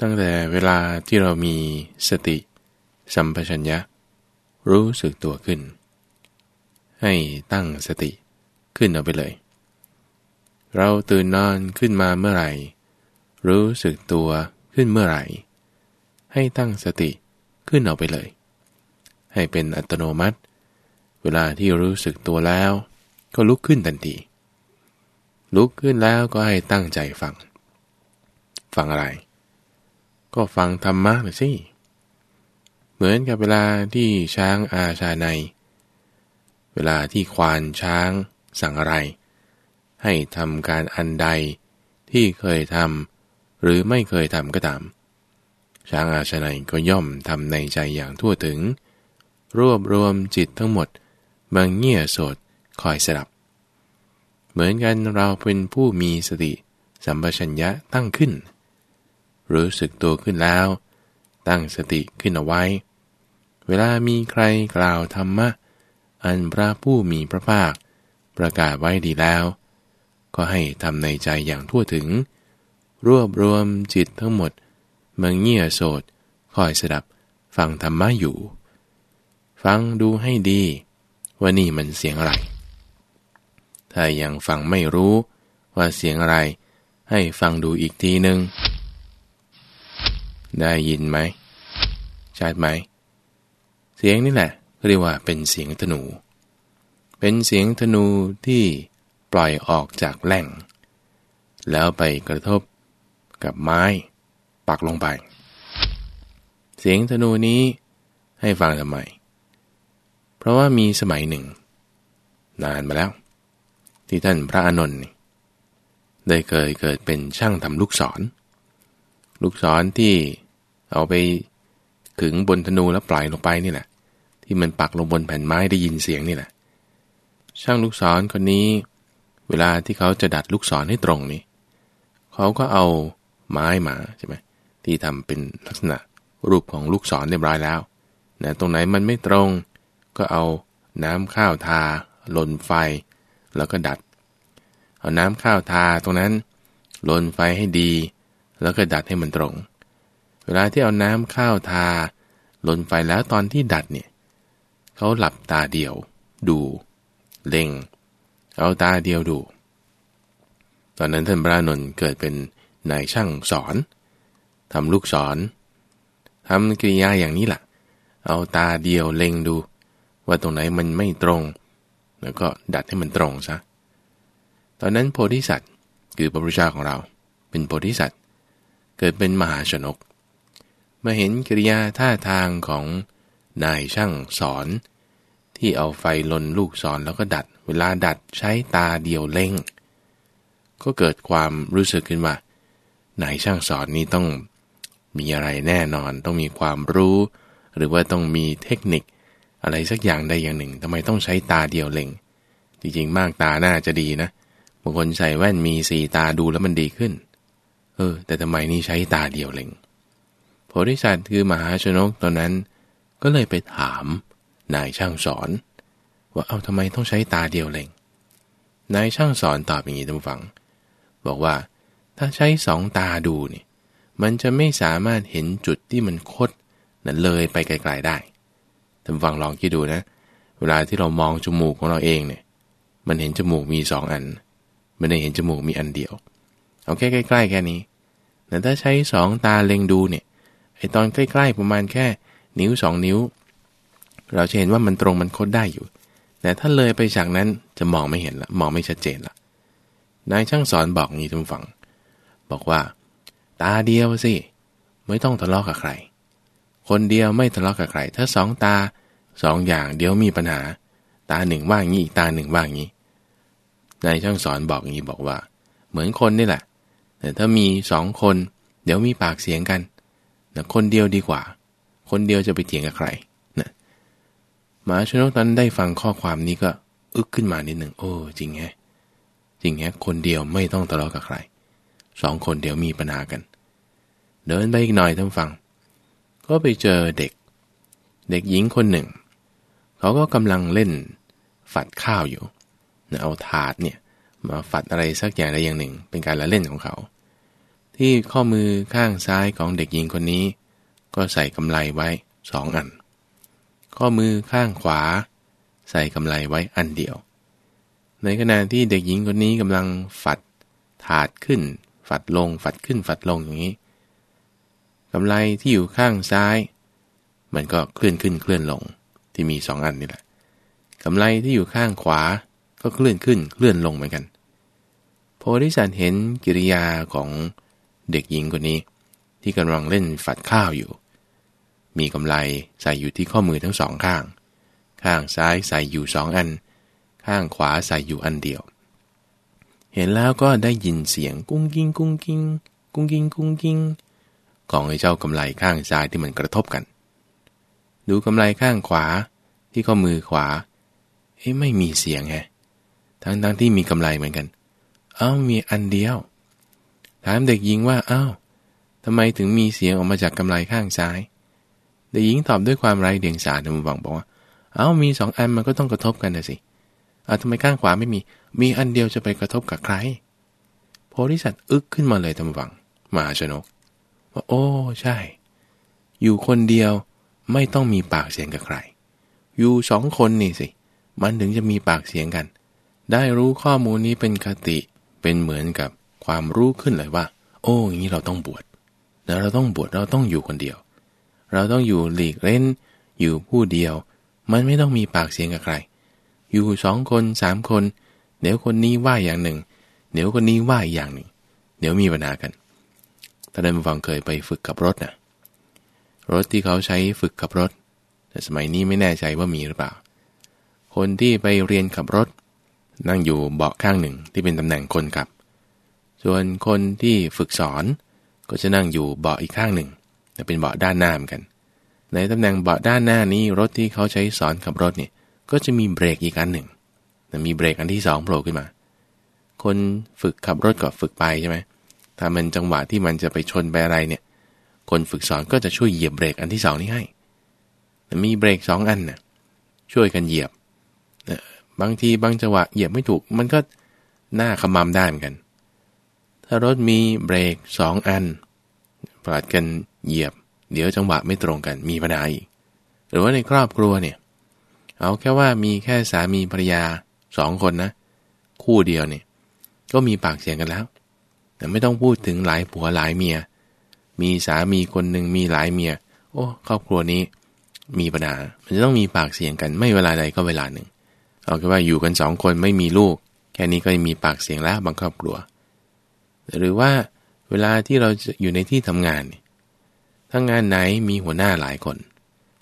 ตั้งแต่เวลาที่เรามีสติ สัมปชัญญะ รู้สึกตัวขึ้น ให้ตั้งสติขึ้นเอาไปเลย เราตื่นนอนขึ้นมาเมื่อไหร่ รู้สึกตัวขึ้นเมื่อไหร่ ให้ตั้งสติขึ้นเอาไปเลย ให้เป็นอัตโนมัติ เวลาที่รู้สึกตัวแล้ว ก็ลุกขึ้นทันทีลุกขึ้นแล้วก็ให้ตั้งใจฟัง ฟังอะไร ก็ฟังธรรมะเลยสิ เหมือนกับเวลาที่ช้างอาชาใน เวลาที่ควานช้างสั่งอะไร ให้ทำการอันใดที่เคยทำหรือไม่เคยทำก็ตาม ช้างอาชาในก็ย่อมทำในใจอย่างทั่วถึง รวบรวมจิตทั้งหมดบางเงี่ยโสดคอยสดับ เหมือนกันเราเป็นผู้มีสติสัมปชัญญะตั้งขึ้น รู้สึกตัวขึ้นแล้ว ตั้งสติขึ้นเอาไว้ เวลามีใครกล่าวธรรมะ อันพระผู้มีพระภาค ประกาศไว้ดีแล้ว ก็ให้ทำในใจอย่างทั่วถึง รวบรวมจิตทั้งหมดมังเงี่ยโสดคอยสดับฟังธรรมะอยู่ ฟังดูให้ดี ว่านี่มันเสียงอะไร ถ้ายังฟังไม่รู้ว่าเสียงอะไร ให้ฟังดูอีกทีหนึ่ง ได้ยินไหมชัดไหม เสียงนี่แหละเรียกว่าเป็นเสียงธนู เป็นเสียงธนูที่ปล่อยออกจากแหล่ง แล้วไปกระทบกับไม้ ปักลงไป เสียงธนูนี้ให้ฟังทำไม เพราะว่ามีสมัยหนึ่ง นานมาแล้ว ที่ท่านพระอานนท์ได้เคยเกิดเป็นช่างทำลูกศร ลูกศรที่เอาไปขึงบนธนูแล้วปล่อยลงไปนี่แหละ ที่มันปักลงบนแผ่นไม้ได้ยินเสียงนี่แหละ ช่างลูกศรคนนี้ เวลาที่เขาจะดัดลูกศรให้ตรงนี่เขาก็เอาไม้มาใช่ไหมที่ทำเป็นลักษณะรูปของลูกศรเรียบร้อยแล้วนะตรงไหนมันไม่ตรง ก็เอาน้ำข้าวทาลนไฟ แล้วก็ดัด เอาน้ำข้าวทาตรงนั้นลนไฟให้ดี แล้วก็ดัดให้มันตรง เวลาที่เอาน้ำข้าวทาลนไฟแล้วตอนที่ดัดเนี่ยเขาหลับตาเดียว ดู เล็ง เอาตาเดียวดู ตอนนั้นท่านพระนนท์เกิดเป็นนายช่างสอนทำลูกศรทำกิริยาอย่างนี้แหละเอาตาเดียวเล็งดู ว่าตรงไหนมันไม่ตรง แล้วก็ดัดให้มันตรงซะตอนนั้นโพธิสัตว์คือพระพุทธเจ้าของเรา เป็นโพธิสัตว์ เกิดเป็นมหาชนกมื่อเห็นกิริยาท่าทางของนายช่างสอน ที่เอาไฟลนลูกศรแล้วก็ดัด เวลาดัดใช้ตาเดียวเล็งก็เกิดความรู้สึกขึ้นว่านายช่างสอนนี้ต้องมีอะไรแน่นอน ต้องมีความรู้ หรือว่าต้องมีเทคนิค อะไรสักอย่างใดอย่างหนึ่งทำไมต้องใช้ตาเดียวเล็งจริงๆมากตาน่าจะดีนะบางคนใส่แว่นมีสีตาดูแล้วมันดีขึ้น เออ แต่ทำไมนี่ใช้ตาเดียวเล็งโพธิสัตว์คือมหาชนกตอนนั้น ก็เลยไปถามนายช่างสอน ว่าเอาทำไมต้องใช้ตาเดียวเล็งนายช่างสอนตอบอย่างนี้ท่านฟัง บอกว่า ถ้าใช้สองตาดูนี่มันจะไม่สามารถเห็นจุดที่มันคดนั้นเลยไปไกล ๆได้ท่านฟังลองคิดดูนะ เวลาที่เรามองจมูกของเราเองเนี่ย มันเห็นจมูกมีสองอันไม่ได้เห็นจมูกมีอันเดียว เอาแค่ใกล้ๆแค่นี้แต่ถ้าใช้สองตาเล็งดูเนี่ยไอตอนใกล้ๆประมาณแค่นิ้วสองนิ้ว เราจะเห็นว่ามันตรงมันคดได้อยู่ แต่ถ้าเลยไปจากนั้นจะมองไม่เห็นละมองไม่ชัดเจนละนายช่างสอนบอกงี้ทุกฝัง บอกว่า ตาเดียวสิไม่ต้องทะเลาะกับใคร คนเดียวไม่ทะเลาะกับใคร ถ้าสองตาสองอย่างเดี๋ยวมีปัญหา ตาหนึ่งว่างี้อีกตาหนึ่งว่างี้นายช่างสอนบอกงี้บอกว่า เหมือนคนนี่แหละ แต่ถ้ามีสองคน เดี๋ยวมีปากเสียงกันนะคนเดียวดีกว่า คนเดียวจะไปเถียงกับใครนะหมาชนกตอนได้ฟังข้อความนี้ก็อึกขึ้นมานิดหนึ่งโอ้จริงแฮะจริงแฮะคนเดียวไม่ต้องทะเลาะกับใครสองคนเดี๋ยวมีปัญหากัน เดินไปอีกหน่อยท่านฟัง ก็ไปเจอเด็ก เด็กหญิงคนหนึ่ง เขาก็กำลังเล่นฝัดข้าวอยู่ เอาถาดเนี่ย มาฝัดอะไรสักอย่างใดอย่างหนึ่ง เป็นการละเล่นของเขา ที่ข้อมือข้างซ้ายของเด็กหญิงคนนี้ ก็ใส่กำไลไว้สองอัน ข้อมือข้างขวา ใส่กำไลไว้อันเดียว ในขณะที่เด็กหญิงคนนี้กำลังฝัดถาดขึ้น ฝัดลงฝัดขึ้นฝัดลงอย่างนี้กำไลที่อยู่ข้างซ้าย มันก็เคลื่อนขึ้นเคลื่อนลงที่มีสองอันนี่แหละกำไลที่อยู่ข้างขวา ก็เคลื่อนขึ้นเคลื่อนลงเหมือนกัน โพธิสัตว์เห็นกิริยาของเด็กหญิงคนนี้ ที่กำลังเล่นฝัดข้าวอยู่ มีกำไลใส่อยู่ที่ข้อมือทั้งสองข้าง ข้างซ้ายใส่อยู่สองอัน ข้างขวาใส่อยู่อันเดียว เห็นแล้วก็ได้ยินเสียงกุ้งกิ้งกุ้งกิ้งกุ้งกิ้งกุ้งกิ้งของไอ้เจ้ากำไลข้างซ้ายที่มันกระทบกัน ดูกำไลข้างขวาที่ข้อมือขวาเอ้ไม่มีเสียงไง ทั้งทั้งที่มีกำไลเหมือนกัน เอ้ามีอันเดียว ถามเด็กหญิงว่าเอ้าทำไมถึงมีเสียงออกมาจากกำไลข้างซ้าย เด็กหญิงตอบด้วยความไร้เดียงสาธรรมบังบอกว่า เอ้ามีสองอันมันก็ต้องกระทบกันนะสิเอาทำไมข้างขวาไม่มี มีอันเดียวจะไปกระทบกับใคร โพธิสัตว์อึกขึ้นมาเลยธรรมบังมาชนก ว่าโอ้ใช่ อยู่คนเดียวไม่ต้องมีปากเสียงกับใคร อยู่สองคนนี่สิ มันถึงจะมีปากเสียงกัน ได้รู้ข้อมูลนี้เป็นคติเป็นเหมือนกับความรู้ขึ้นเลยว่า โอ้อย่างนี้เราต้องบวชแล้วเราต้องบวชเราต้องอยู่คนเดียว เราต้องอยู่หลีกเล่น อยู่ผู้เดียว มันไม่ต้องมีปากเสียงกับใคร อยู่สองคนสามคน เดี๋ยวคนนี้ว่าอย่างหนึ่ง เดี๋ยวคนนี้ว่าอย่างหนึ่ง เดี๋ยวมีปัญหากันถ้าได้มาฟังเคยไปฝึกกับรถนะรถที่เขาใช้ฝึกขับรถ แต่สมัยนี้ไม่แน่ใจว่ามีหรือเปล่า คนที่ไปเรียนขับรถ นั่งอยู่เบาะข้างหนึ่งที่เป็นตำแหน่งคนขับ ส่วนคนที่ฝึกสอนก็จะนั่งอยู่เบาะอีกข้างหนึ่ง แต่เป็นเบาะด้านหน้าเหมือนกัน ในตำแหน่งเบาะด้านหน้านี้รถที่เขาใช้สอนขับรถเนี่ยก็จะมีเบรกอีกอันหนึ่งแต่มีเบรกอันที่สองโผล่ขึ้นมา คนฝึกขับรถก็ฝึกไปใช่ไหมถ้ามันจังหวะที่มันจะไปชนไปอะไรเนี่ย คนฝึกสอนก็จะช่วยเหยียบเบรกอันที่สองนี้ให้มีเบรกสองอันนะ่ะช่วยกันเหยียบ บางทีบางจังหวะเหยียบไม่ถูก มันก็หน้าขมำได้เหมือนกัน ถ้ารถมีเบรกสองอันปลัดกันเหยียบ เดี๋ยวจังหวะไม่ตรงกันมีปัญหาอีกหรือว่าในครอบครัวเนี่ย เอาแค่ว่ามีแค่สามีภรรยาสองคนนะ คู่เดียวเนี่ย ก็มีปากเสียงกันแล้ว แต่ไม่ต้องพูดถึงหลายผัวหลายเมีย มีสามีคนหนึ่งมีหลายเมีย โอ้ ครอบครัวนี้ มีปัญหามันจะต้องมีปากเสียงกันไม่เวลาใดก็เวลาหนึ่ง เอาแค่ว่าอยู่กันสองคนไม่มีลูก แค่นี้ก็มีปากเสียงแล้วบางครอบครัว หรือว่าเวลาที่เราอยู่ในที่ทำงานเนี่ยถ้างานไหนมีหัวหน้าหลายคน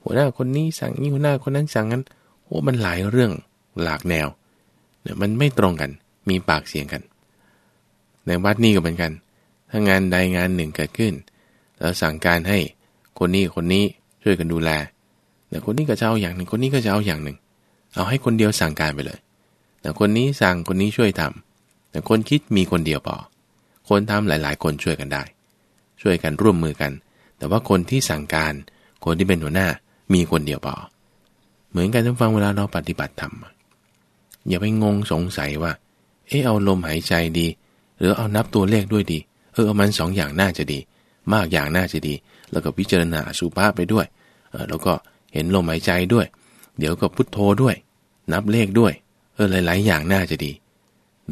หัวหน้าคนนี้สั่งนี้หัวหน้าคนนั้นสั่งนั้นโอ้มันหลายเรื่องหลากแนวเนี่ยมันไม่ตรงกัน มีปากเสียงกัน ในวัดนี่ก็เหมือนกัน ถ้างานใดงานหนึ่งเกิดขึ้น แล้วสั่งการให้คนนี้คนนี้ช่วยกันดูแลแต่คนนี้ก็จะเอาอย่างหนึ่ง คนนี้ก็จะเอาอย่างหนึ่ง เอาให้คนเดียวสั่งการไปเลยแต่คนนี้สั่งคนนี้ช่วยทำแต่คนคิดมีคนเดียวพอคนทำหลาย ๆ คนช่วยกันได้ ช่วยกันร่วมมือกัน แต่ว่าคนที่สั่งการ คนที่เป็นหัวหน้ามีคนเดียวพอเหมือนกันทุกฟังเวลาเราปฏิบัติธรรมอย่าไปงงสงสัยว่า เออเอาลมหายใจดี หรือเอานับตัวเลขด้วยดี เออเอามันสองอย่างน่าจะดี มากอย่างน่าจะดี แล้วก็พิจารณาสุภาพไปด้วย เออแล้วก็เห็นลมหายใจด้วย เดี๋ยวก็พุทโธด้วย นับเลขด้วย เออหลาย ๆ อย่างน่าจะดี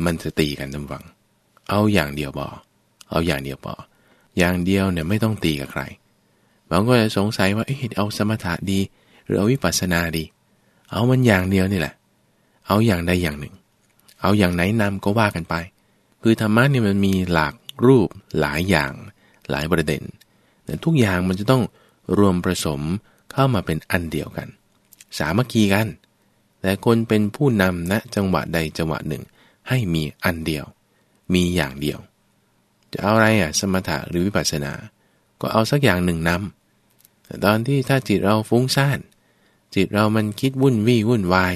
มันจะตีกันจำฝัง เอาอย่างเดียวบอเอาอย่างเดียวบออย่างเดียวเนี่ยไม่ต้องตีกับใครบางก็จะสงสัยว่าเออเอาสมถะดี หรือเอาวิปัสสนาดี เอามันอย่างเดียวนี่แหละ เอาอย่างใดอย่างหนึ่ง เอาอย่างไหนนำก็ว่ากันไป คือธรรมะเนี่ยมันมีหลากรูปหลายอย่างหลายประเด็นแต่ทุกอย่างมันจะต้องรวมผสมเข้ามาเป็นอันเดียวกัน สามัคคีกัน แต่คนเป็นผู้นำณนะจังหวะใดจังหวะหนึ่ง ให้มีอันเดียว มีอย่างเดียว จะเอาอะไรอะสมถะหรือวิปัสสนา ก็เอาสักอย่างหนึ่งนำแต่ตอนที่ถ้าจิตเราฟุ้งซ่านจิตเรามันคิดวุ่นวี่วุ่นวาย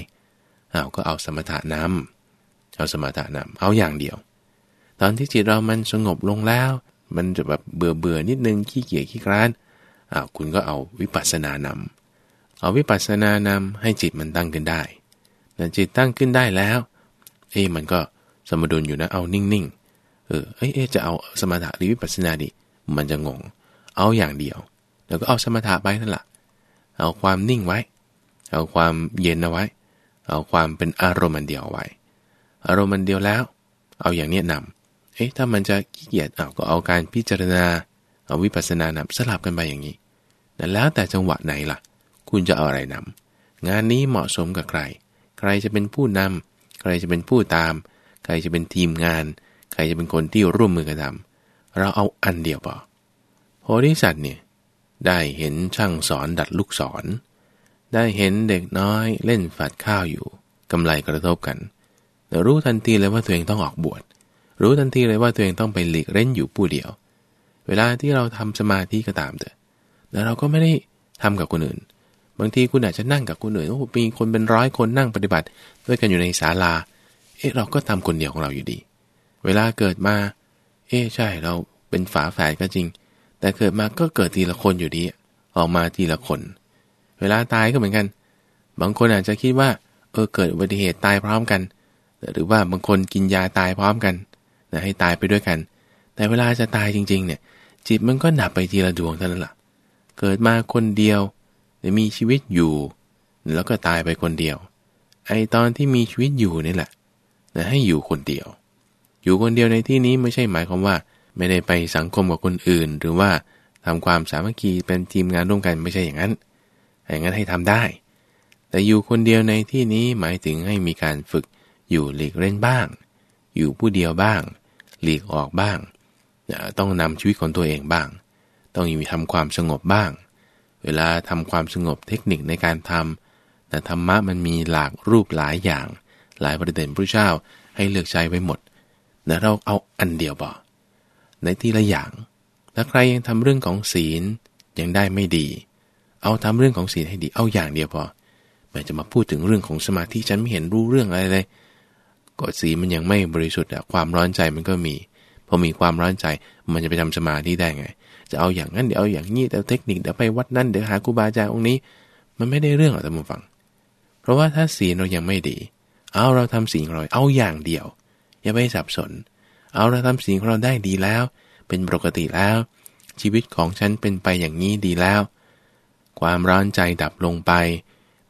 เอาก็เอาสมถะนำเอาสมถะนำเอาอย่างเดียว ตอนที่จิตเรามันสงบลงแล้ว มันจะแบบเบื่อเบื่อนิดนึงขี้เกียจขี้คร้านอ้าวคุณก็เอาวิปัสสนานำเอาวิปัสสนานำให้จิตมันตั้งขึ้นได้ แต่จิตตั้งขึ้นได้แล้ว เอ้มันก็สมดุลอยู่นะเอานิ่งๆเออเอ้ยจะเอาสมถะหรือวิปัสสนาดิมันจะงง เอาอย่างเดียว แล้วก็เอาสมถะไปนั่นแหละเอาความนิ่งไว้ เอาความเย็นเอาไว้ เอาความเป็นอารมณ์เดียวไว้ อารมณ์เดียวแล้ว เอาอย่างนี้นำเอ๊ะถ้ามันจะขี้เกียจเอาก็เอาการพิจารณา เอาวิปัสสนานำสลับกันไปอย่างนี้แต่แล้วแต่จังหวะไหนล่ะ คุณจะเอาอะไรนำงานนี้เหมาะสมกับใคร ใครจะเป็นผู้นำใครจะเป็นผู้ตาม ใครจะเป็นทีมงาน ใครจะเป็นคนที่ร่วมมือกันทำเราเอาอันเดียวพอโพธิสัตว์เนี่ยได้เห็นช่างสอนดัดลูกศร ได้เห็นเด็กน้อยเล่นฝัดข้าวอยู่กำไรกระทบกันแต่รู้ทันทีเลยว่าตัวเองต้องออกบวช รู้ทันทีเลยว่าตัวเองต้องไปหลีกเล่นอยู่ผู้เดียว เวลาที่เราทำสมาธิก็ตามเถอะแต่เราก็ไม่ได้ทำกับคนอื่น บางทีคุณอาจจะนั่งกับคนอื่นโอ้มีคนเป็นร้อยคนนั่งปฏิบัติ ด้วยกันอยู่ในศาลา เอ๊ะเราก็ทำคนเดียวของเราอยู่ดี เวลาเกิดมา เอ๊ะใช่เราเป็นฝาแฝดก็จริง แต่เกิดมาก็เกิดทีละคนอยู่ดี ออกมาทีละคน เวลาตายก็เหมือนกัน บางคนอาจจะคิดว่า เออเกิดอุบัติเหตุตายพร้อมกัน หรือว่าบางคนกินยาตายพร้อมกันนะให้ตายไปด้วยกัน แต่เวลาจะตายจริง ๆ เนี่ย จิตมันก็ดับไปทีละดวงเท่านั้นแหละเกิดมาคนเดียว มีชีวิตอยู่ แล้วก็ตายไปคนเดียว ไอตอนที่มีชีวิตอยู่นี่แหละนะให้อยู่คนเดียว อยู่คนเดียวในที่นี้ไม่ใช่หมายความว่า ไม่ได้ไปสังคมกับคนอื่น หรือว่าทำความสามัคคีเป็นทีมงานร่วมกันไม่ใช่อย่างนั้น อย่างนั้นให้ทำได้ แต่อยู่คนเดียวในที่นี้หมายถึงให้มีการฝึกอยู่หลีกเล่นบ้าง อยู่ผู้เดียวบ้าง หลีกออกบ้าง ต้องนำชีวิตของตัวเองบ้าง ต้องมีทำความสงบบ้าง เวลาทำความสงบเทคนิคในการทำแต่ธรรมะมันมีหลากรูปหลายอย่าง หลายประเด็นพระเจ้าให้เลือกใช้ไว้หมดแต่เราเอาอันเดียวบอในทีละอย่าง ถ้าใครยังทำเรื่องของศีลยังได้ไม่ดี เอาทำเรื่องของศีลให้ดี เอาอย่างเดียวพอไม่จะมาพูดถึงเรื่องของสมาธิฉันไม่เห็นรู้เรื่องอะไรเลย ก็ศีลมันยังไม่บริสุทธิ์อะความร้อนใจมันก็มี พอมีความร้อนใจมันจะไปทำสมาธิได้ไง จะเอาอย่างนั้นเดี๋ยวเอาอย่างนี้แต่เทคนิคเดี๋ยวไปวัดนั่นเดี๋ยวหาครูบาอาจารย์องค์นี้ มันไม่ได้เรื่องหรอกท่านผู้ฟัง เพราะว่าถ้าศีลเรายังไม่ดี เอาเราทำสิ่งเราเอาอย่างเดียว อย่าไปสับสน เอาเราทำสิ่งของเราได้ดีแล้ว เป็นปกติแล้ว ชีวิตของฉันเป็นไปอย่างนี้ดีแล้ว ความร้อนใจดับลงไป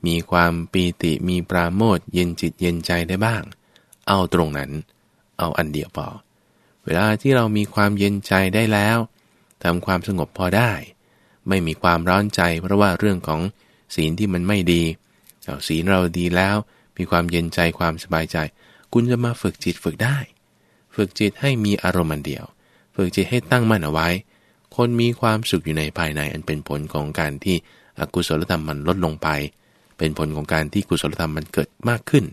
มีความปีติมีปราโมทเย็นจิตเย็นใจได้บ้าง เอาตรงนั้น เอาอันเดียวพอเวลาที่เรามีความเย็นใจได้แล้ว ทำความสงบพอได้ ไม่มีความร้อนใจ เพราะว่าเรื่องของศีลที่มันไม่ดีเอาศีลเราดีแล้ว มีความเย็นใจความสบายใจ คุณจะมาฝึกจิตฝึกได้ ฝึกจิตให้มีอารมณ์เดียว ฝึกจิตให้ตั้งมั่นเอาไว้ คนมีความสุขอยู่ในภายในอันเป็นผลของการที่อกุศลธรรมมันลดลงไป เป็นผลของการที่กุศลธรรมมันเกิดมากขึ้น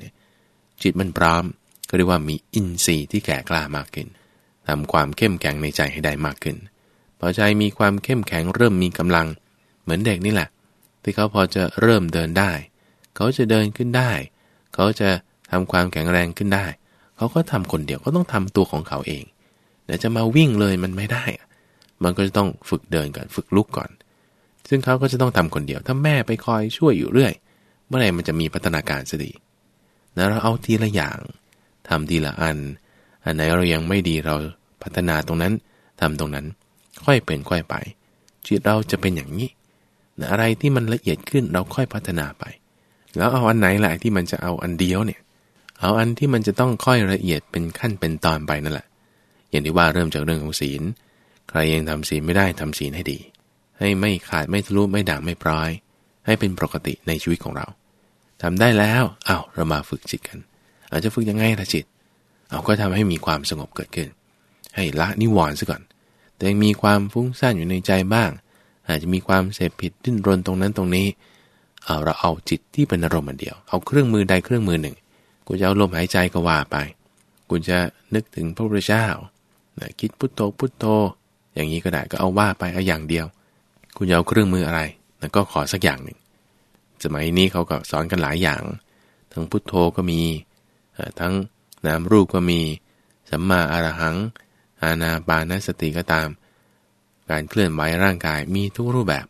จิตมันพร้อมก็เรียกว่ามีอินทรีย์ที่แก่กล้ามากขึ้นทำความเข้มแข็งในใจให้ได้มากขึ้น อใจมีความเข้มแข็งเริ่มมีกำลัง เหมือนเด็กนี่แหละ ที่เขาพอจะเริ่มเดินได้ เขาจะเดินขึ้นได้ เขาจะทำความแข็งแรงขึ้นได้ เขาก็ทำคนเดียวก็ต้องทำตัวของเขาเองแต่จะมาวิ่งเลยมันไม่ได้ มันก็จะต้องฝึกเดินก่อนฝึกลุกก่อน ซึ่งเขาก็จะต้องทำคนเดียว ถ้าแม่ไปคอยช่วยอยู่เรื่อย เมื่อไหร่มันจะมีพัฒนาการสินะเราเอาทีละอย่างทำทีละอัน อันไหนเรายังไม่ดีเราพัฒนาตรงนั้นทำตรงนั้น ค่อยเป็นค่อยไป จิตเราจะเป็นอย่างนี้นะอะไรที่มันละเอียดขึ้นเราค่อยพัฒนาไป แล้วเอาอันไหนแหละที่มันจะเอาอันเดียวเนี่ย เอาอันที่มันจะต้องค่อยละเอียดเป็นขั้นเป็นตอนไปนั่นแหละ อย่างที่ว่าเริ่มจากเรื่องของศีล ใครยังทำศีลไม่ได้ทำศีลให้ดี ให้ไม่ขาดไม่ทะลุไม่ด่างไม่ปลอย ให้เป็นปกติในชีวิตของเราทำได้แล้วเอา้าเรามาฝึกจิตกัน อาจจะฝึกยังไงละจิต เอาก็ทำให้มีความสงบเกิดขึ้น ให้ละนิวรณ์ซะก่อน แต่ยังมีความฟุ้งซ่านอยู่ในใจบ้าง อาจจะมีความเสพผิดดิ้นรนตรงนั้นตรงนี้เอาเราเอาจิตที่เป็นอารมณ์เดียว เอาเครื่องมือใดเครื่องมือหนึ่ง กูจะเอาลมหายใจก็ว่าไป กูจะนึกถึงพระพุทธเจ้านะคิดพุทโธพุทโธ อย่างนี้ก็ได้ก็เอาว่าไปเอาอย่างเดียว กูจะเอาเครื่องมืออะไรนะก็ขอสักอย่างหนึ่ง สมัยนี้เขาก็สอนกันหลายอย่าง ทั้งพุทโธก็มี ทั้งนามรูปก็มี สัมมาอารหัง อาณาปานสติก็ตาม การเคลื่อนไหวร่างกายมีทุกรูปแบบ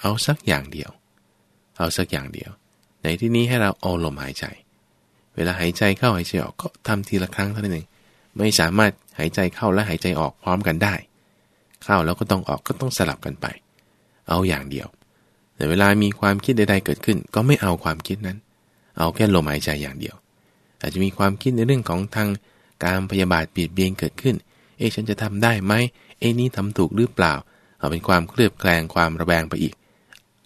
เอาสักอย่างเดียว เอาสักอย่างเดียว ในที่นี้ให้เราเอาลมหายใจ เวลาหายใจเข้าหายใจออกก็ทำทีละครั้งเท่านั้นเองไม่สามารถหายใจเข้าและหายใจออกพร้อมกันได้ เข้าแล้วก็ต้องออกก็ต้องสลับกันไป เอาอย่างเดียว แต่เวลามีความคิดใด ๆ เกิดขึ้น ก็ไม่เอาความคิดนั้น เอาแค่ลมหายใจอย่างเดียว อาจจะมีความคิดในเรื่องของทางการพยาบาทเบียดเบียนเกิดขึ้น เอ๊ะฉันจะทำได้ไหมเอ๊ะนี่ทำถูกหรือเปล่า เอาเป็นความเคลือบแคลงความระแวงไปอีก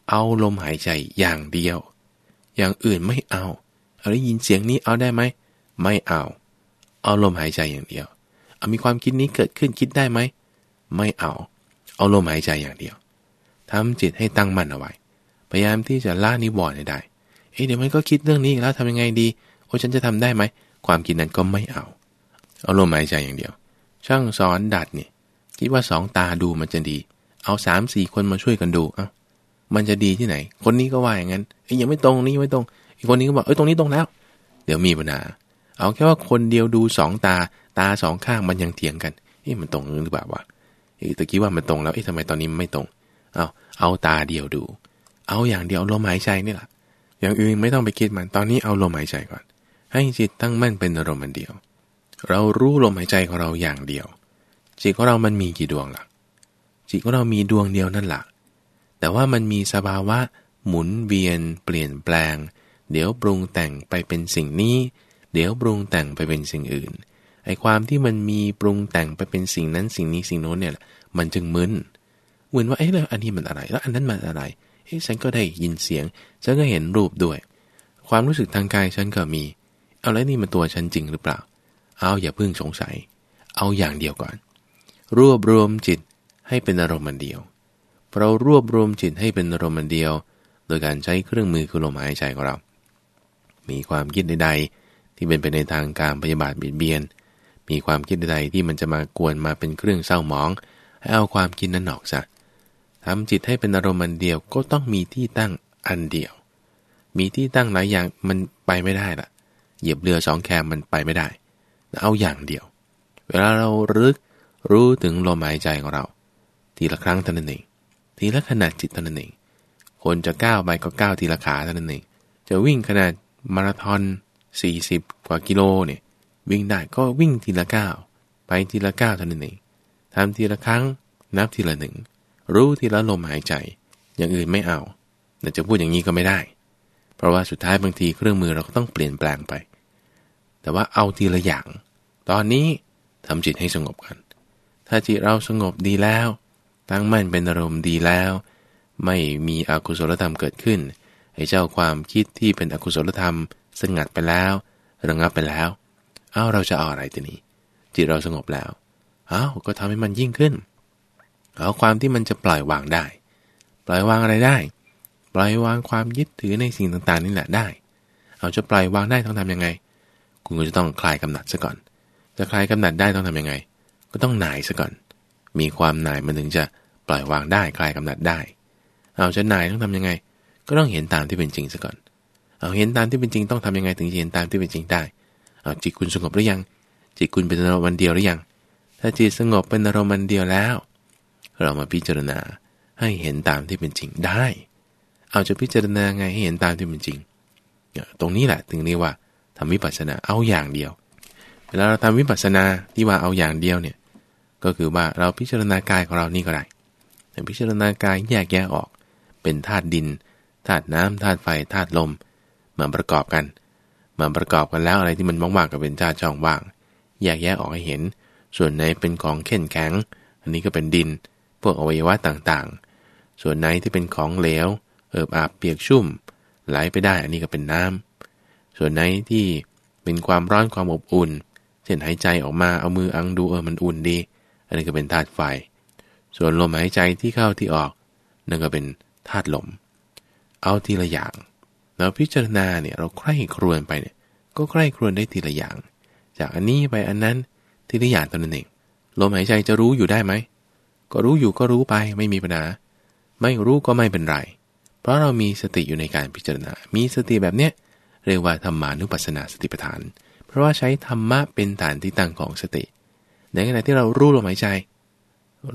เอาลมหายใจอย่างเดียว อย่างอื่นไม่เอาเอาได้ยินเสียงนี้เอาได้ไหมไม่เอา เอาลมหายใจอย่างเดียว เอามีความคิดนี้เกิดขึ้นคิดได้ไหมไม่เอา เอาลมหายใจอย่างเดียวทำจิตให้ตั้งมั่นเอาไว้ พยายามที่จะละนิวรณ์ให้ได้ เอ๊ะเดี๋ยวมันก็คิดเรื่องนี้แล้วทำยังไงดี โอ้ฉันจะทำได้ไหม ความคิดนั้นก็ไม่เอา เอาลมหายใจอย่างเดียว ช่างสอนดัดเนี่ยคิดว่าสองตาดูมันจะดี เอาสามสี่คนมาช่วยกันดูอา้ามันจะดีที่ไหน คนนี้ก็ว่าอย่างนั้นไอ้ยังไม่ตรงนี้ไม่ตรงอีกคนนี้ก็บอกเอ้ยตรงนี้ตรงแล้ว เดี๋ยวมีปัญหาเอาแค่ว่าคนเดียวดูสองตาตาสองข้างมันยังเถียงกันเอ๊ะมันตรงหรือเปล่าวะเอ๊ะตะกี้ว่ามันตรงแล้วเอ๊ะทำไมตอนนี้ไม่ตรง เอาเอาตาเดียวดู เอาอย่างเดียวลมหายใจนี่แหละอย่างอื่นไม่ต้องไปคิดมันตอนนี้เอาลมหายใจก่อน ให้จิตตั้งมั่นเป็นอารมณ์เดียว เรารู้ลมหายใจของเราอย่างเดียว จิตของเรามันมีกี่ดวงล่ะ จิตของเรามีดวงเดียวนั่นแหละแต่ว่ามันมีสภาวะหมุนเวียน เปลี่ยนแปลง เดี๋ยวปรุงแต่งไปเป็นสิ่งนี้ เดี๋ยวปรุงแต่งไปเป็นสิ่งอื่น ไอ้ความที่มันมีปรุงแต่งไปเป็นสิ่งนั้นสิ่งนี้สิ่งโน้นเนี่ย มันจึงมึนมึนว่าเอ๊ะแล้วอันนี้มันอะไร แล้วอันนั้นมันอะไร เอ๊ะฉันก็ได้ยินเสียง ฉันก็เห็นรูปด้วย ความรู้สึกทางกายฉันก็มี เอาแล้วนี่มันตัวฉันจริงหรือเปล่า เอาอย่าเพิ่งสงสัย เอาอย่างเดียวก่อน รวบรวมจิตให้เป็นอารมณ์เดียว เรารวบรวมจิตให้เป็นอารมณ์เดียว โดยการใช้เครื่องมือคือลมหายใจของเรา มีความคิดใดๆ ที่เป็นไปในทางการพยาบาทเบียดเบียน มีความคิดใดๆที่มันจะมากวนมาเป็นเครื่องเศร้าหมอง ให้เอาความคิดนั้นออกซะทำจิตให้เป็นอารมณ์เดียวก็ต้องมีที่ตั้งอันเดียว มีที่ตั้งหลายอย่างมันไปไม่ได้ล่ะ เหยียบเรือสองแคมมันไปไม่ได้ เอาอย่างเดียว เวลาเรารึกรู้ถึงลมหายใจของเรา ทีละครั้งเท่านั้นเองทีละขนาดจิตเท่านั้นเองคนจะก้าวไปก็ก้าวทีละขาเท่านั้นเองจะวิ่งขนาดมาราธอน 40 กว่ากิโลเนี่ยวิ่งได้ก็วิ่งทีละก้าวไปทีละก้าวเท่านั้นเองทำทีละครั้งนับทีละหนึ่งรู้ทีละลมหายใจ อย่างอื่นไม่เอาแต่จะพูดอย่างนี้ก็ไม่ได้ เพราะว่าสุดท้ายบางทีเครื่องมือเราก็ต้องเปลี่ยนแปลงไป แต่ว่าเอาทีละอย่าง ตอนนี้ทำจิตให้สงบกัน ถ้าจิตเราสงบดีแล้ว ตั้งมั่นเป็นอารมณ์ดีแล้ว ไม่มีอกุศลธรรมเกิดขึ้นไอ้เจ้าความคิดที่เป็นอกุศลธรรมสงัดไปแล้วระงับไปแล้ว เอ้าเราจะเอาอะไรตัวนี้ จิตเราสงบแล้วเอ้าก็ทำให้มันยิ่งขึ้น เอาความที่มันจะปล่อยวางได้ ปล่อยวางอะไรได้ ปล่อยวางความยึดถือในสิ่งต่างๆนี่แหละได้ เอาจะปล่อยวางได้ต้องทํำยังไง คุณก็จะต้องคลายกำหนัดซะก่อน จะคลายกำหนัดได้ต้องทํำยังไง ก็ต้องหน่ายซะก่อน มีความหน่ายมันถึงจะปล่อยวางได้คลายกำหนัดได้ เอาจะหนายต้องทํำยังไง ก็ต้องเห็นตามที่เป็นจริงซะก่อน เอาเห็นตามที่เป็นจริงต้องทำยังไงถึงจะเห็นตามที่เป็นจริงได้ เอาจิตคุณสงบหรือยัง จิตคุณเป็นอารมณ์เดียวหรือยัง ถ้าจิตสงบเป็นอารมณ์เดียวแล้ว เรามาพิจารณาให้เห็นตามที่เป็นจริงได้ เอาจะพิจารณาไงให้เห็นตามที่เป็นจริง ตรงนี้แหละถึงเรียกว่า ทำวิปัสสนาเอาอย่างเดียว เวลาเราทำวิปัสสนาที่ว่าเอาอย่างเดียวเนี่ยก็คือว่าเราพิจารณากายของเรานี่ก็ได้แต่พิจารณากายแยกแยะออก เป็นธาตุดินธาตุน้ำธาตุไฟธาตุลมมาประกอบกัน มาประกอบกันแล้วอะไรที่มันว่างๆก็เป็นธาตุช่องว่าง แยกแยะออกให้เห็น ส่วนไหนเป็นของเข้นแข็ง อันนี้ก็เป็นดิน พวกอวัยวะต่างๆ ส่วนไหนที่เป็นของเหลว เอิบอาบเปียกชุ่ม ไหลไปได้อันนี้ก็เป็นน้ำ ส่วนไหนที่เป็นความร้อนความอบอุ่น เช่นหายใจออกมาเอามืออังดูเออมันอุ่นดี อันนี้ก็เป็นธาตุไฟ ส่วนลมหายใจที่เข้าที่ออกนั่นก็เป็นธาตุลม เอาทีละอย่างแล้วพิจารณาเนี่ยเราใคร่ครวญไปเนี่ยก็ใคร่ครวญได้ทีละอย่าง จากอันนี้ไปอันนั้นทีละอย่างตัวนั้นเองลมหายใจจะรู้อยู่ได้ไหมก็รู้อยู่ก็รู้ไปไม่มีปัญหา ไม่รู้ก็ไม่เป็นไร เพราะเรามีสติอยู่ในการพิจารณา มีสติแบบเนี้ย เรียกว่าธรรมานุปัสสนาสติปัฏฐาน เพราะว่าใช้ธรรมะเป็นฐานที่ตั้งของสติ ในขณะที่เรารู้ลมหายใจ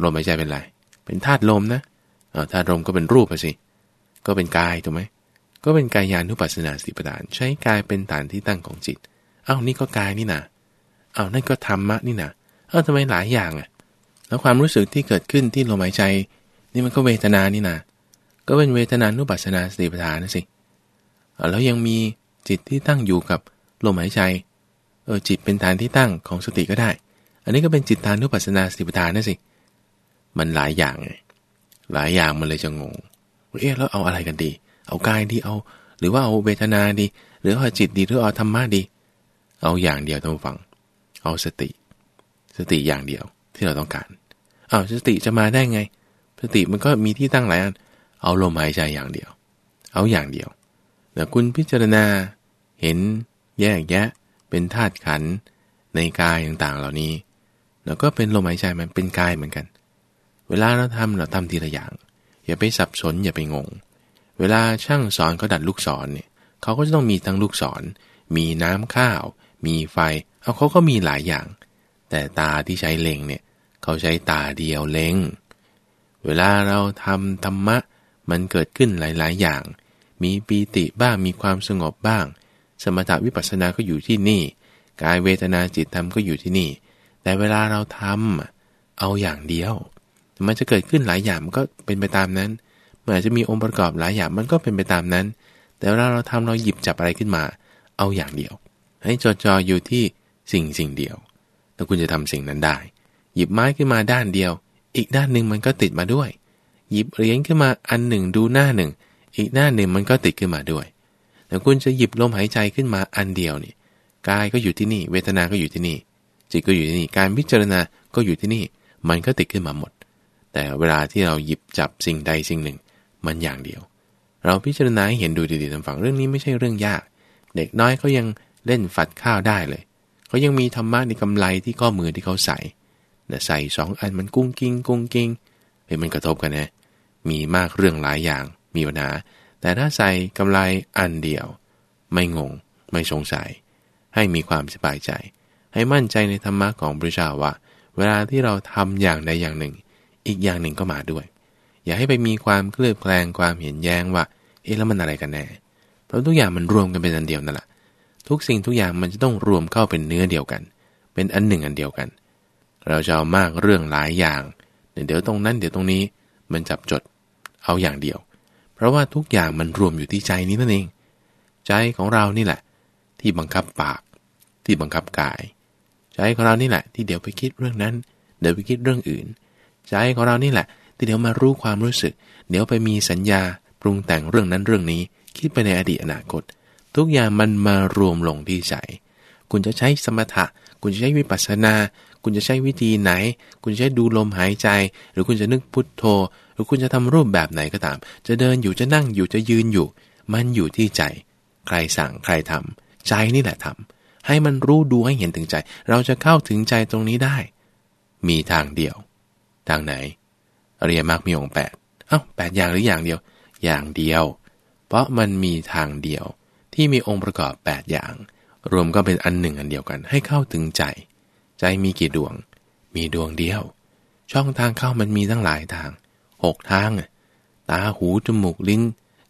ลมหายใจเป็นไร เป็นธาตุลมนะธาตุลมก็เป็นรูปไปสิ ก็เป็นกายถูกไหม ก็เป็นกายานุปัสสนาสติปัฏฐาน ใช้กายเป็นฐานที่ตั้งของจิต เอ้านี่ก็กายนี่นะเอานั่นก็ธรรมะนี่นะเออทำไมหลายอย่างอะ แล้วความรู้สึกที่เกิดขึ้นที่ลมหายใจ นี่มันก็เวทนานี่นะก็เป็นเวทนานุปัสสนาสติปัฏฐานนะสิ แล้วยังมี จิตที่ตั้งอยู่กับลมหายใจเออจิตเป็นฐานที่ตั้งของสติก็ได้ อันนี้ก็เป็นจิตฐานุปัสสนาสติปัฏฐานนะสิ มันหลายอย่างไงหลายอย่างมันเลยจะงงเอ๊ะแล้วเอาอะไรกันดี เอากายดีเอา หรือว่าเอาเวทนาดี หรือเอาจิตดีหรือเอาธรรมะดี เอาอย่างเดียวท่านฟัง เอาสติ สติอย่างเดียวที่เราต้องการเอาสติจะมาได้ไง สติมันก็มีที่ตั้งหลายอัน เอาลมหายใจอย่างเดียว เอาอย่างเดียวแต่คุณพิจารณา เห็นแยกแยะ เป็นธาตุขันในกายต่างๆเหล่านี้ แล้วก็เป็นลมหายใจมันเป็นกายเหมือนกัน เวลาเราทำเราทำทีละอย่าง อย่าไปสับสนอย่าไปงง เวลาช่างสอนเขาดัดลูกศรเนี่ยเขาก็จะต้องมีทั้งลูกศร มีน้ำข้าว มีไฟ เอาเขาก็มีหลายอย่าง แต่ตาที่ใช้เล็งเนี่ยเขาใช้ตาเดียวเล็ง เวลาเราทำธรรมะมันเกิดขึ้นหลายๆอย่าง มีปีติบ้างมีความสงบบ้าง สมถาวิปัสสนาก็อยู่ที่นี่ กายเวทนาจิตธรรมก็อยู่ที่นี่ แต่เวลาเราทำเอาอย่างเดียว มันจะเกิดขึ้นหลายอย่างมันก็เป็นไปตามนั้นมันอาจจะมีองค์ประกอบหลายอย่างมันก็เป็นไปตามนั้น แต่เวลาเราทำเราหยิบจับอะไรขึ้นมา เอาอย่างเดียว ให้จดจ่ออยู่ที่สิ่งสิ่งเดียวแล้วคุณจะทำสิ่งนั้นได้ หยิบไม้ขึ้นมาด้านเดียว อีกด้านหนึ่งมันก็ติดมาด้วย หยิบเหรียญขึ้นมาอันหนึ่งดูหน้าหนึ่ง อีกหน้าหนึ่งมันก็ติดขึ้นมาด้วย แต่คุณจะหยิบลมหายใจขึ้นมาอันเดียวนี่กายก็อยู่ที่นี่ เวทนา ก็อยู่ที่นี่ จิตก็อยู่ที่นี่ การพิจารณา ก็อยู่ที่นี่ มันก็ติดขึ้นมาหมด แต่เวลาที่เราหยิบจับสิ่งใดสิ่งหนึ่ง มันอย่างเดียว เราพิจารณาให้เห็นดูดีๆทางฝั่งเรื่องนี้ไม่ใช่เรื่องยาก เด็กน้อยเขายังเล่นฝัดข้าวได้เลย เขายังมีธรรมะในกำไลที่ข้อมือที่เขาใส่นะใส่สองอันมันกุ้งกิ้งกุ้งกิ้งเฮ้ยมันกระทบกันนะ มีมากเรื่องหลายอย่าง มีปัญหา แต่ถ้าใส่กำไลอันเดียว ไม่งง ไม่สงสัย ให้มีความสบายใจ ให้มั่นใจในธรรมะของพระเจ้าว่า เวลาที่เราทำอย่างใดอย่างหนึ่ง อีกอย่างหนึ่งก็มาด้วย อย่าให้ไปมีความเคลือบแคลงความเห็นแย้งว่า เอ๊ะแล้วมันอะไรกันแน่ เพราะทุกอย่างมันรวมกันเป็นอันเดียวนั่นแหละทุกสิ่งทุกอย่างมันจะต้องรวมเข้าเป็นเนื้อเดียวกัน เป็นอันหนึ่งอันเดียวกัน เราจะเอามากเรื่องหลายอย่าง เดี๋ยวตรงนั้นเดี๋ยวตรงนี้ มันจับจด เอาอย่างเดียว ราะว่าทุกอย่างมันรวมอยู่ที่ใจนี้นั่นเอง ใจของเรานี่แหละ ที่บังคับปาก ที่บังคับกาย ใจของเรานี่แหละ ที่เดี๋ยวไปคิดเรื่องนั้น เดี๋ยวไปคิดเรื่องอื่น ใจของเรานี่แหละ ที่เดี๋ยวมารู้ความรู้สึก เดี๋ยวไปมีสัญญาปรุงแต่งเรื่องนั้นเรื่องนี้ คิดไปในอดีตอนาคต ทุกอย่างมันมารวมลงที่ใจ คุณจะใช้สมถะ คุณจะใช้วิปัสสนา คุณจะใช้วิธีไหน คุณจะใช้ดูลมหายใจ หรือคุณจะนึกพุทโธ หรือคุณจะทำรูปแบบไหนก็ตาม จะเดินอยู่จะนั่งอยู่จะยืนอยู่ มันอยู่ที่ใจ ใครสั่งใครทำใจนี่แหละทำให้มันรู้ดูให้เห็นถึงใจ เราจะเข้าถึงใจตรงนี้ได้ มีทางเดียว ทางไหนอริยมรรคมีองแปดเอ้าแปดอย่างหรืออย่างเดียว อย่างเดียว เพราะมันมีทางเดียวที่มีองค์ประกอบแปดอย่าง รวมก็เป็นอันหนึ่งอันเดียวกัน ให้เข้าถึงใจ ใจมีกี่ดวง มีดวงเดียว ช่องทางเข้ามันมีตั้งหลายทาง หกทาง ตาหูจมูกลิ้น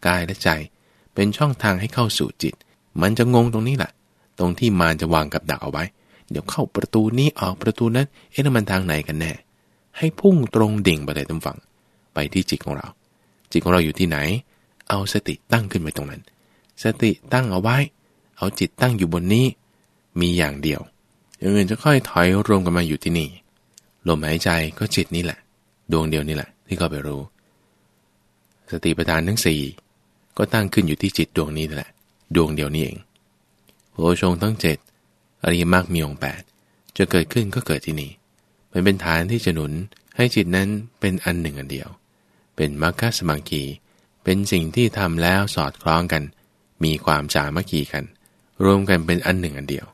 กายและใจ เป็นช่องทางให้เข้าสู่จิต มันจะงงตรงนี้แหละตรงที่มารจะวางกับดักเอาไว้ เดี๋ยวเข้าประตูนี้ออกประตูนั้น เอ๊ะมันทางไหนกันแน่ ให้พุ่งตรงดิ่งไปเลยตรงฝั่งไปที่จิตของเรา จิตของเราอยู่ที่ไหน เอาสติตั้งขึ้นไว้ตรงนั้น สติตั้งเอาไว้ เอาจิตตั้งอยู่บนนี้ มีอย่างเดียวอย่างอื่นจะค่อยถอยรวมกันมาอยู่ที่นี่ ลมหายใจก็จิตนี่แหละ ดวงเดียวนี่แหละ ที่เขาไปรู้ สติปัฏฐานทั้งสี่ก็ตั้งขึ้นอยู่ที่จิตดวงนี้แหละ ดวงเดียวนี้เองโอชงทั้งเจ็ดอริยมรรคมีองค์แปดจะเกิดขึ้นก็เกิดที่นี่มันเป็นฐานที่จะหนุนให้จิตนั้นเป็นอันหนึ่งอันเดียว เป็นมรรคสมังคี เป็นสิ่งที่ทำแล้วสอดคล้องกัน มีความจามัคคีกัน รวมกันเป็นอันหนึ่งอันเดียว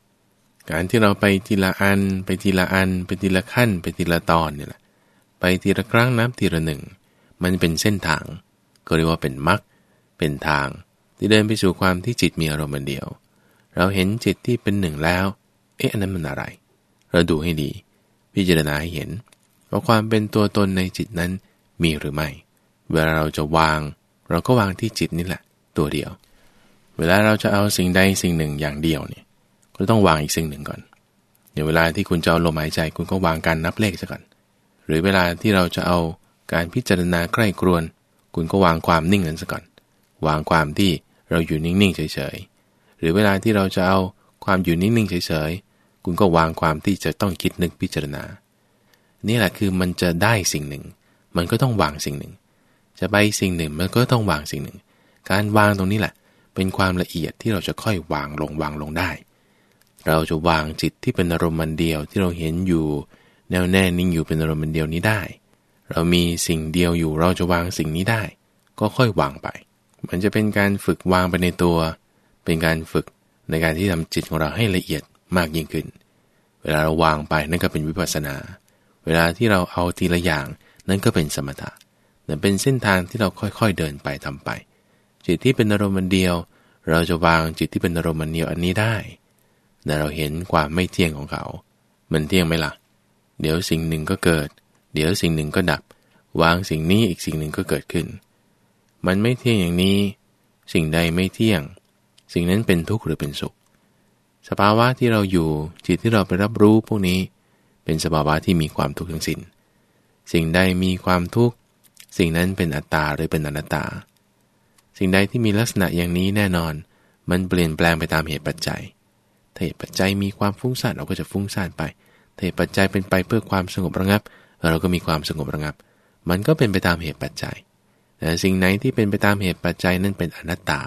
การที่เราไปทีละอัน ไปทีละอัน ไปทีละขั้น ไปทีละตอนเนี่ยแหละ ไปทีละครั้งนับทีละหนึ่ง มันเป็นเส้นทาง ก็เรียกว่าเป็นมรรคเป็นทางที่เดินไปสู่ความที่จิตมีอารมณ์เดียว เราเห็นจิตที่เป็นหนึ่งแล้ว เอ๊ะอันนั้นมันอะไร เราดูให้ดี พิจารณาให้เห็นว่าความเป็นตัวตนในจิตนั้นมีหรือไม่ เวลาเราจะวาง เราก็วางที่จิตนี่แหละ ตัวเดียว เวลาเราจะเอาสิ่งใดสิ่งหนึ่งอย่างเดียวเนี่ย ก็ต้องวางอีกสิ่งหนึ่งก่อนอย่างเวลาที่คุณจะเอาลมหายใจคุณก็วางการนับเลขซะก่อน รือเวลาที่เราจะเอาการพิจารณาใกล้ครวน คุณก็วางความนิ่งนั้นซะก่อน วางความที่เราอยู่นิ่งๆเฉยๆ หรือเวลาที่เราจะเอาความอยู่นิ่งๆเฉยๆ คุณก็วางความที่จะต้องคิดนึกพิจารณา นี่แหละคือมันจะได้สิ่งหนึ่ง มันก็ต้องวางสิ่งหนึ่ง จะไปสิ่งหนึ่งมันก็ต้องวางสิ่งหนึ่ง การวางตรงนี้แหละ เป็นความละเอียดที่เราจะค่อยวางลงวางลงได้ เราจะวางจิตที่เป็นอารมณ์มันเดียวที่เราเห็นอยู่ แน่วแน่นิ่งอยู่เป็นอารมณ์เดียวนี้ได้ เรามีสิ่งเดียวอยู่เราจะวางสิ่งนี้ได้ ก็ค่อยวางไป มันจะเป็นการฝึกวางไปในตัว เป็นการฝึกในการที่ทำจิตของเราให้ละเอียดมากยิ่งขึ้น เวลาเราวางไปนั่นก็เป็นวิปัสสนา เวลาที่เราเอาทีละอย่างนั่นก็เป็นสมถะนั่เป็นเส้นทางที่เราค่อยๆเดินไปทำไป จิตที่เป็นอารมณ์เดียว เราจะวางจิตที่เป็นอารมณ์เดียวอันนี้ได้แต่เราเห็นความไม่เที่ยงของเขา มันเที่ยงไหมละ่ะ เดี๋ยวสิ่งหนึ่งก็เกิด เดี๋ยวสิ่งหนึ่งก็ดับ วางสิ่งนี้อีกสิ่งหนึ่งก็เกิดขึ้น มันไม่เที่ยงอย่างนี้ สิ่งใดไม่เที่ยง สิ่งนั้นเป็นทุกข์หรือเป็นสุข สภาวะที่เราอยู่จิตที่เราไปรับรู้พวกนี้ เป็นสภาวะที่มีความทุกข์ทั้งสิน้น สิ่งใดมีความทุกข์ สิ่งนั้นเป็นอัตตาหรือเป็นอนัตตา สิ่งใดที่มีลักษณะอย่างนี้แน่นอน มันเปลี่ยนแปลงไปตามเหตุปัจจัย ถ้าเหตุปัจจัยมีความฟุ้งซ่านเราก็จะฟุ้งซ่านไป เหตุปัจจัยเป็นไปเพื่อความสงบระงับ เราก็มีความสงบระงับ มันก็เป็นไปตามเหตุปัจจัยแต่สิ่งไหนที่เป็นไปตามเหตุปัจจัยนั้นเป็นอนัตตา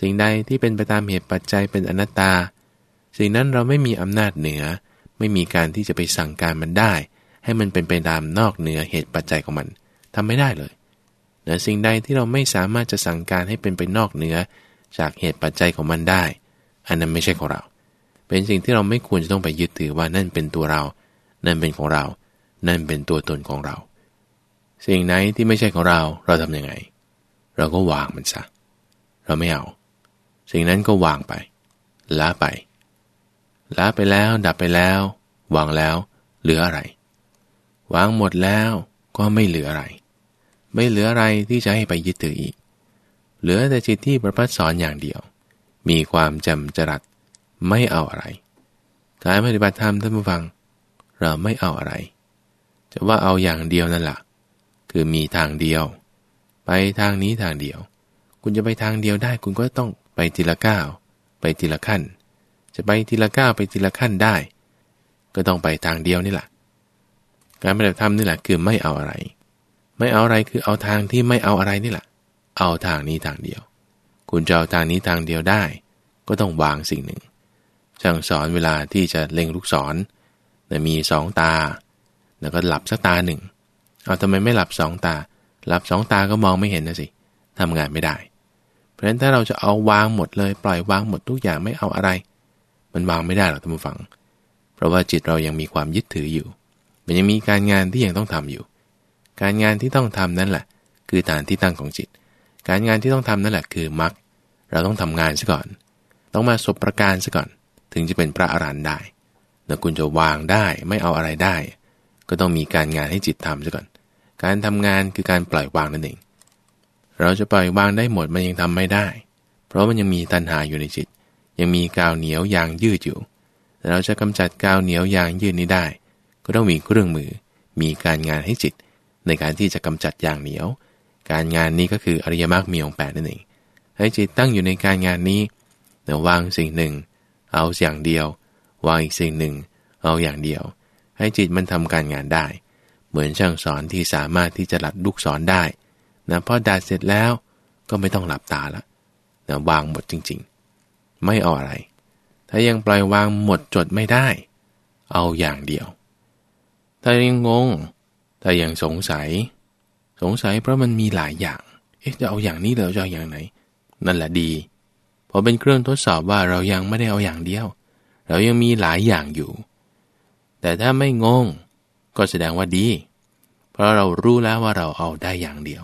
สิ่งใดที่เป็นไปตามเหตุปัจจัยเป็นอนัตตา สิ่งนั้นเราไม่มีอำนาจเหนือ ไม่มีการที่จะไปสั่งการมันได้ ให้มันเป็นไปตามนอกเหนือเหตุปัจจัยของมันทำไม่ได้เลยแต่สิ่งใดที่เราไม่สามารถจะสั่งการให้เป็นไปนอกเหนือจากเหตุปัจจัยของมันได้ อันนั้นไม่ใช่ของเรา เป็นสิ่งที่เราไม่ควรจะต้องไปยึดถือว่านั่นเป็นตัวเรา นั่นเป็นของเรา นั่นเป็นตัวตนของเรา สิ่งไหนที่ไม่ใช่ของเรา เราทำยังไง เราก็วางมันซะ เราไม่เอา สิ่งนั้นก็วางไป ละไป ละไปแล้ว ดับไปแล้ว วางแล้ว เหลืออะไร วางหมดแล้วก็ไม่เหลืออะไร ไม่เหลืออะไรที่จะให้ไปยึดถืออีก เหลือแต่จิตที่ประพัดสอนอย่างเดียว มีความจำจรัด ไม่เอาอะไรการปฏิบัติธรรมท่านผู้ฟัง เราไม่เอาอะไร จะว่าเอาอย่างเดียวนั่นแหละคือมีทางเดียว ไปทางนี้ทางเดียว คุณจะไปทางเดียวได้ คุณก็ต้องไปทีละก้าวไปทีละขั้น จะไปทีละก้าวไปทีละขั้นได้ ก็ต้องไปทางเดียวนี่แหละการปฏิบัติธรรมนี่แหละคือไม่เอาอะไร ไม่เอาอะไรคือเอาทางที่ไม่เอาอะไรนี่แหละ เอาทางนี้ทางเดียว คุณจะเอาทางนี้ทางเดียวได้ ก็ต้องวางสิ่งหนึ่ง ช่างสอนเวลาที่จะเล็งลูกศรมีสองตา แล้วก็หลับสักตาหนึ่ง เอาทำไมไม่หลับสองตา หลับสองตาก็มองไม่เห็นนะสิทำงานไม่ได้ เพราะฉะนั้นถ้าเราจะเอาวางหมดเลย ปล่อยวางหมดทุกอย่างไม่เอาอะไร มันวางไม่ได้หรอกท่านผู้ฟัง เพราะว่าจิตเรายังมีความยึดถืออยู่ มันยังมีการงานที่ยังต้องทำอยู่ การงานที่ต้องทำนั่นแหละ คือฐานที่ตั้งของจิต การงานที่ต้องทำนั่นแหละคือมรรค เราต้องทำงานซะก่อน ต้องมาสบประการซะก่อน ถึงจะเป็นพระอรหันต์ได้แล้วคุณจะวางได้ไม่เอาอะไรได้ ก็ต้องมีการงานให้จิตทำซะก่อน การทำงานคือการปล่อยวางนั่นเอง เราจะปล่อยวางได้หมดมันยังทำไม่ได้ เพราะมันยังมีตัณหาอยู่ในจิต ยังมีกาวเหนียวยางยืดอยู่แต่เราจะกำจัดกาวเหนียวยางยืดนี้ได้ ก็ต้องมีเครื่องมือ มีการงานให้จิต ในการที่จะกำจัดยางเหนียว การงานนี้ก็คืออริยมรรคมีองค์แปดนั่นเองให้จิตตั้งอยู่ในการงานนี้แต่วางสิ่งหนึ่ง เอาอย่างเดียว วางอีกสิ่งหนึ่ง เอาอย่างเดียว ให้จิตมันทำการงานได้ เหมือนช่างสอนที่สามารถที่จะหลัดลูกศรได้นะพอดัดเสร็จแล้วก็ไม่ต้องหลับตาละนะวางหมดจริงๆ ไม่เอาอะไร ถ้ายังปล่อยวางหมดจดไม่ได้ เอาอย่างเดียว ถ้ายังงง ถ้ายังสงสัย สงสัยเพราะมันมีหลายอย่าง เอ๊ะจะเอาอย่างนี้หรือจะเอาอย่างไหน นั่นแหละดี พอเป็นเครื่องทดสอบว่าเรายังไม่ได้เอาอย่างเดียว เรายังมีหลายอย่างอยู่ แต่ถ้าไม่งงก็แสดงว่าดี เพราะเรารู้แล้วว่าเราเอาได้อย่างเดียว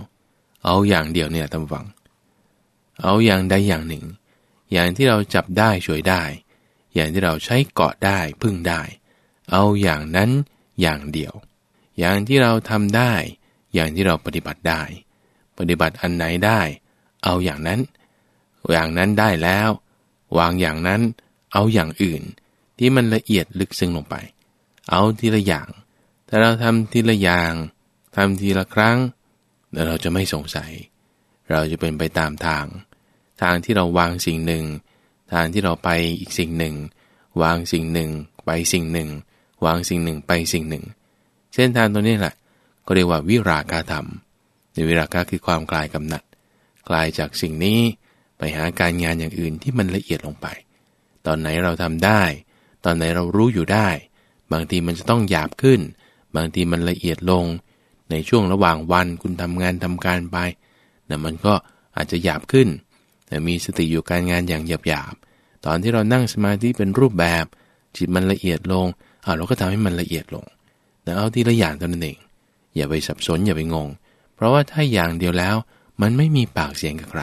เอาอย่างเดียวเนี่ยท่านฟัง เอาอย่างใดอย่างหนึ่ง อย่างที่เราจับได้ช่วยได้ อย่างที่เราใช้เกาะได้พึ่งได้ เอาอย่างนั้นอย่างเดียว อย่างที่เราทำได้ อย่างที่เราปฏิบัติได้ ปฏิบัติอันไหนได้ เอาอย่างนั้น อย่างนั้นได้แล้ว วางอย่างนั้น เอาอย่างอื่น ที่มันละเอียดลึกซึ้งลงไป เอาทีละอย่างถ้าเราทำทีละอย่างทำทีละครั้งเราจะไม่สงสัย เราจะเป็นไปตามทาง ทางที่เราวางสิ่งหนึ่ง ทางที่เราไปอีกสิ่งหนึ่ง วางสิ่งหนึ่ง ไปสิ่งหนึ่ง วางสิ่งหนึ่งไปสิ่งหนึ่ง เส้นทางตัวนี้แหละ ก็เรียกว่าวิรากาธรรมในวิรากาคือความกลายกำหนัดกลายจากสิ่งนี้ ไปหาการงานอย่างอื่นที่มันละเอียดลงไป ตอนไหนเราทำได้ ตอนไหนเรารู้อยู่ได้ บางทีมันจะต้องหยาบขึ้น บางทีมันละเอียดลง ในช่วงระหว่างวันคุณทำงานทำการไปนะมันก็อาจจะหยาบขึ้น แต่มีสติอยู่การงานอย่างหยาบหยาบตอนที่เรานั่งสมาธิเป็นรูปแบบ จิตมันละเอียดลงอ่าเราก็ทำให้มันละเอียดลงแต่เอาที่ละอย่างตัวนั้นเองอย่าไปสับสนอย่าไปงง เพราะว่าถ้าอย่างเดียวแล้ว มันไม่มีปากเสียงกับใคร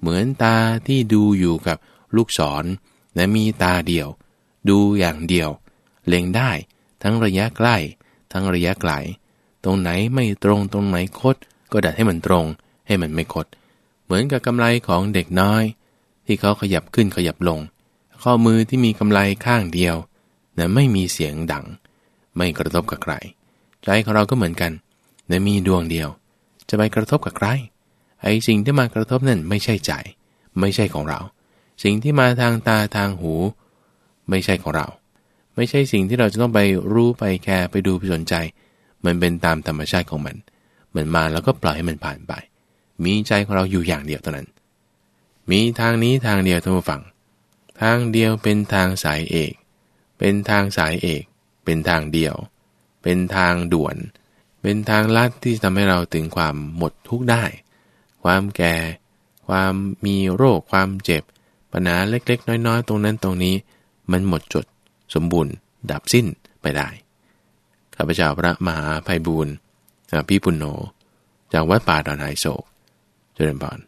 เหมือนตาที่ดูอยู่กับลูกศรและมีตาเดียว ดูอย่างเดียว เล็งได้ ทั้งระยะใกล้ ทั้งระยะไกล ตรงไหนไม่ตรงตรงไหนคด ก็ดัดให้มันตรง ให้มันไม่คด เหมือนกับกำไลของเด็กน้อย ที่เขาขยับขึ้นขยับลง ข้อมือที่มีกำไลข้างเดียวนะไม่มีเสียงดัง ไม่กระทบกับใคร ใจของเราก็เหมือนกันนะมีดวงเดียว จะไปกระทบกับใคร ไอ้สิ่งที่มากระทบนั่นไม่ใช่ใจ ไม่ใช่ของเรา สิ่งที่มาทางตาทางหู ไม่ใช่ของเรา ไม่ใช่สิ่งที่เราจะต้องไปรู้ไปแคร์ไปดูไปสนใจ มันเป็นตามธรรมชาติของมันเหมือนมาแล้วก็ปล่อยให้มันผ่านไป มีใจของเราอยู่อย่างเดียวเท่านั้น มีทางนี้ทางเดียวท่านผู้ฟัง ทางเดียวเป็นทางสายเอก เป็นทางสายเอก เป็นทางเดียว เป็นทางด่วน เป็นทางลัดที่ทำให้เราถึงความหมดทุกข์ได้ ความแก่ ความมีโรคความเจ็บ ปัญหาเล็กๆ น้อยๆ ตรงนั้นตรงนี้ มันหมดจด สมบูรณ์ ดับสิ้นไปได้ ข้าพเจ้าพระมหาภัยบูรณ์พี่ปุณโญจากวัดป่าดอนไฮโศกเจริญพร